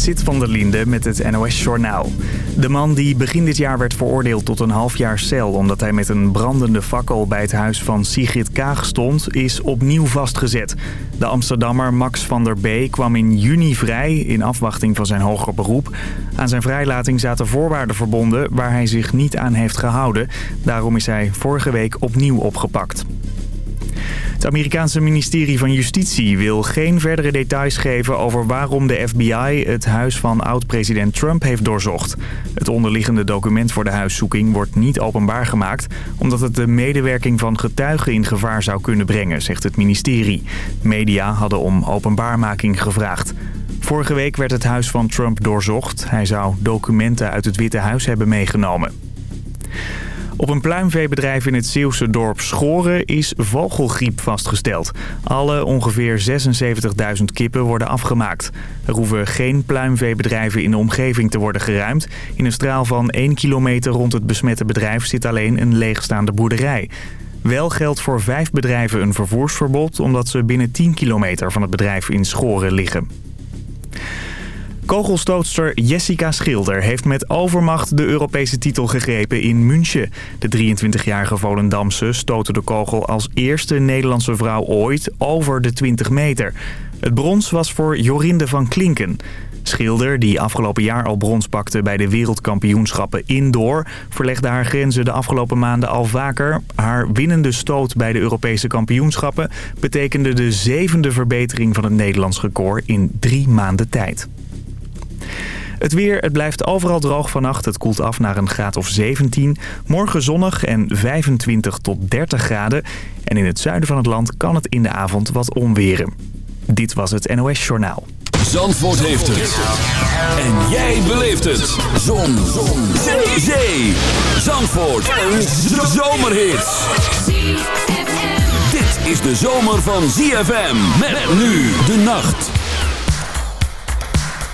Sit van der Linde met het NOS-journaal. De man die begin dit jaar werd veroordeeld tot een half jaar cel... omdat hij met een brandende fakkel bij het huis van Sigrid Kaag stond... is opnieuw vastgezet. De Amsterdammer Max van der B. kwam in juni vrij... in afwachting van zijn hoger beroep. Aan zijn vrijlating zaten voorwaarden verbonden... waar hij zich niet aan heeft gehouden. Daarom is hij vorige week opnieuw opgepakt. Het Amerikaanse ministerie van Justitie wil geen verdere details geven over waarom de FBI het huis van oud-president Trump heeft doorzocht. Het onderliggende document voor de huiszoeking wordt niet openbaar gemaakt... omdat het de medewerking van getuigen in gevaar zou kunnen brengen, zegt het ministerie. Media hadden om openbaarmaking gevraagd. Vorige week werd het huis van Trump doorzocht. Hij zou documenten uit het Witte Huis hebben meegenomen. Op een pluimveebedrijf in het Zeeuwse dorp Schoren is vogelgriep vastgesteld. Alle ongeveer 76.000 kippen worden afgemaakt. Er hoeven geen pluimveebedrijven in de omgeving te worden geruimd. In een straal van 1 kilometer rond het besmette bedrijf zit alleen een leegstaande boerderij. Wel geldt voor vijf bedrijven een vervoersverbod... omdat ze binnen 10 kilometer van het bedrijf in Schoren liggen. Kogelstootster Jessica Schilder heeft met overmacht de Europese titel gegrepen in München. De 23-jarige Volendamse stootte de kogel als eerste Nederlandse vrouw ooit over de 20 meter. Het brons was voor Jorinde van Klinken. Schilder, die afgelopen jaar al brons pakte bij de wereldkampioenschappen indoor... verlegde haar grenzen de afgelopen maanden al vaker. Haar winnende stoot bij de Europese kampioenschappen... betekende de zevende verbetering van het Nederlands record in drie maanden tijd. Het weer, het blijft overal droog vannacht. Het koelt af naar een graad of 17. Morgen zonnig en 25 tot 30 graden. En in het zuiden van het land kan het in de avond wat onweren. Dit was het NOS Journaal. Zandvoort heeft het. En jij beleeft het. Zon. Zon. Zee. Zandvoort. Een zomerhit. Dit is de zomer van ZFM. Met nu de nacht.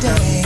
day.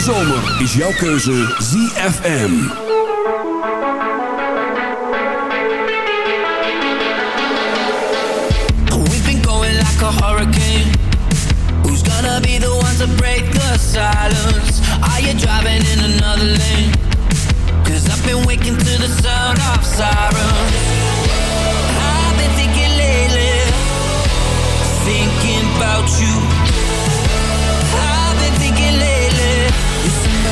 de zomer is jouw keuze ZFM. a hurricane Who's gonna be the one to break the silence? Are you driving in another lane? i I've been waking to the sound of sirens I've been thinking lately Thinking about you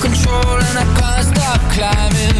control and I can't stop climbing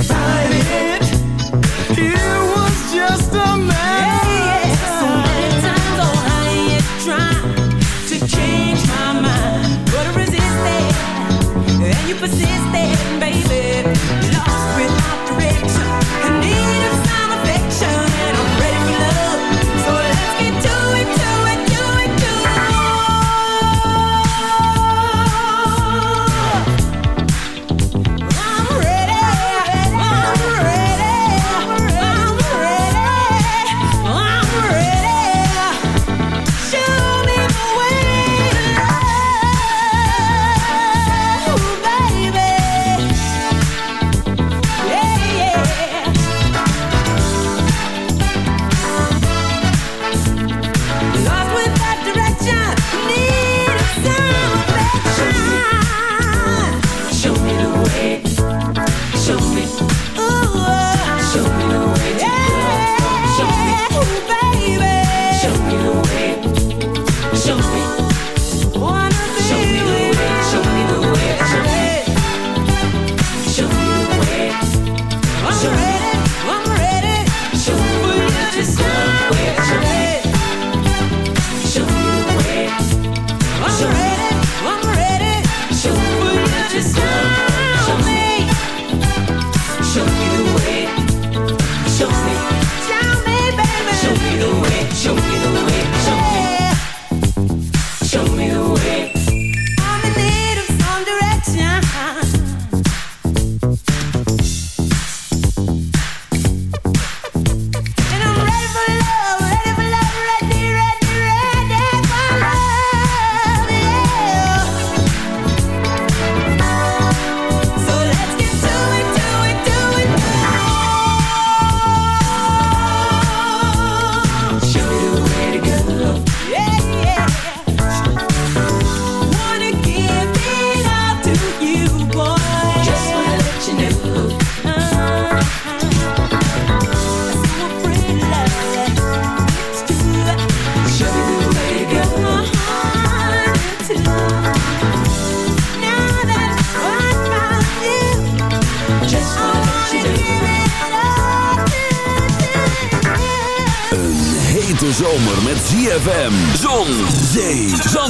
Shining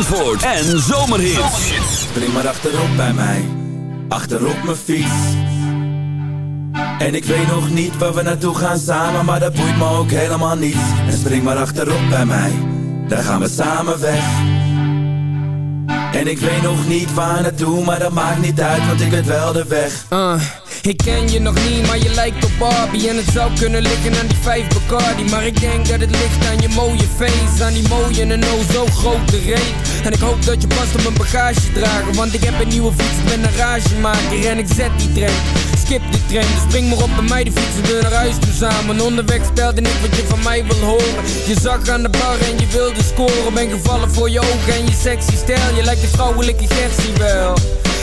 zandvoort en zomerhits. Spring maar achterop bij mij, achterop mijn fiets. En ik weet nog niet waar we naartoe gaan samen, maar dat boeit me ook helemaal niet. En spring maar achterop bij mij, daar gaan we samen weg. En ik weet nog niet waar naartoe, maar dat maakt niet uit, want ik weet wel de weg. Uh, ik ken je nog niet, maar je lijkt op Barbie En het zou kunnen liggen aan die vijf Bacardi Maar ik denk dat het ligt aan je mooie face Aan die mooie en oh zo grote reet En ik hoop dat je past op mijn bagage dragen. Want ik heb een nieuwe fiets, ik ben een ragemaker En ik zet die trend, skip die trend Dus spring maar op bij mij, de fietsen we naar huis toe samen. Onderweg stelde ik wat je van mij wil horen. Je zag aan de bar en je wilde scoren. Ben gevallen voor je ogen en je sexy stijl. Je lijkt de vrouwelijke Gertie wel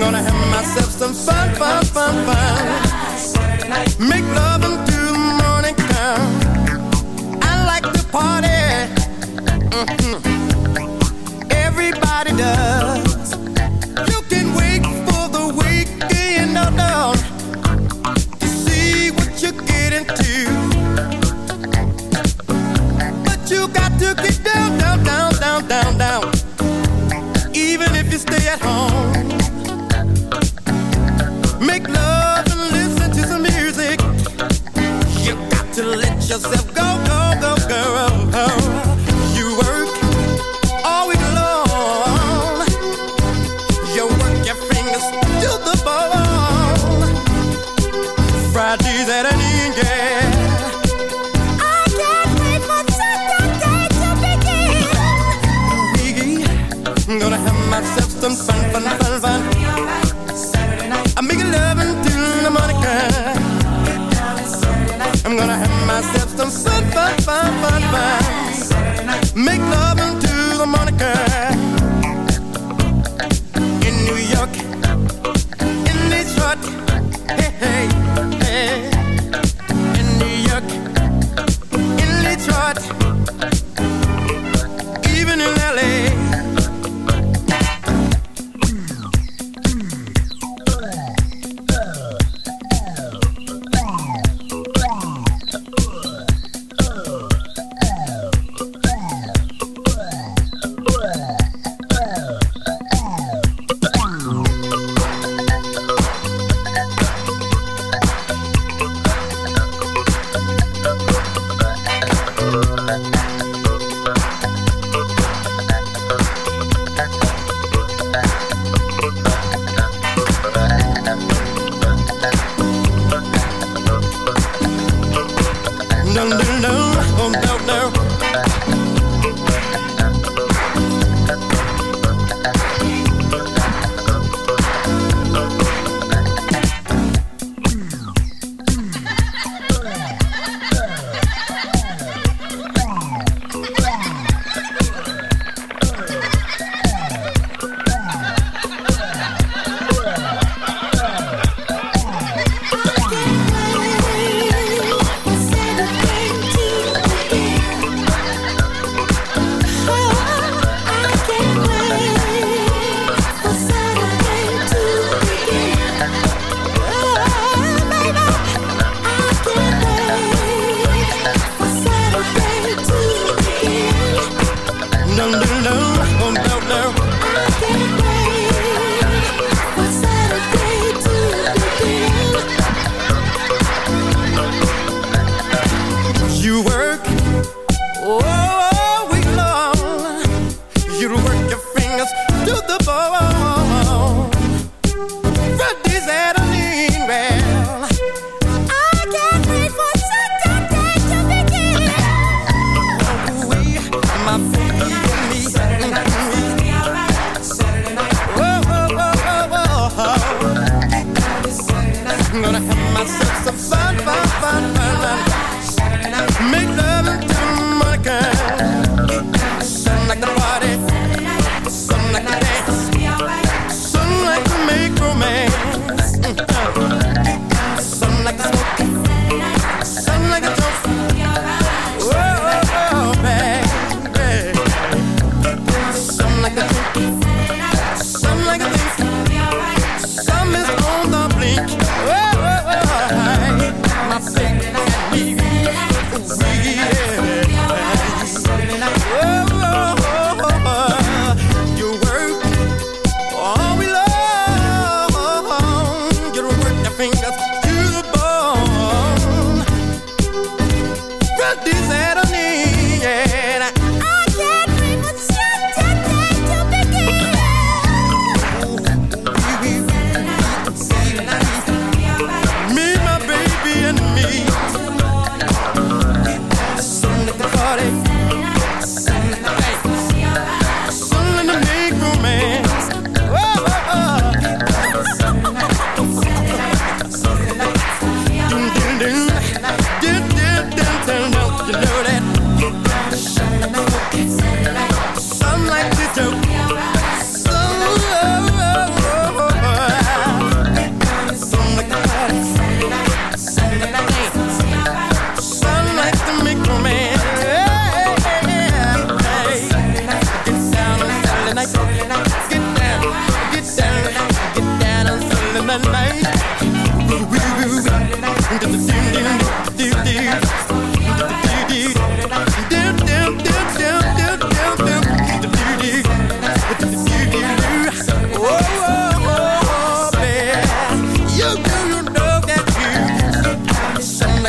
Gonna have myself some fun, fun, fun, fun. Make love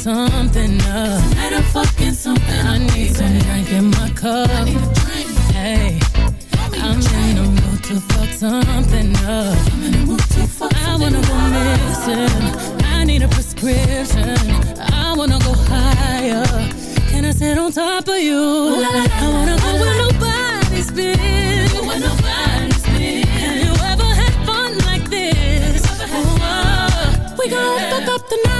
something up. I'm fucking something. I need some drink in my cup. Hey, I'm in the mood to fuck something up. I wanna go missing. I need a prescription. I wanna go higher. Can I sit on top of you? I wanna go where nobody's been. Where nobody's been. Have you ever had fun like this? Oh, we gon' fuck up the night.